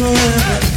forever.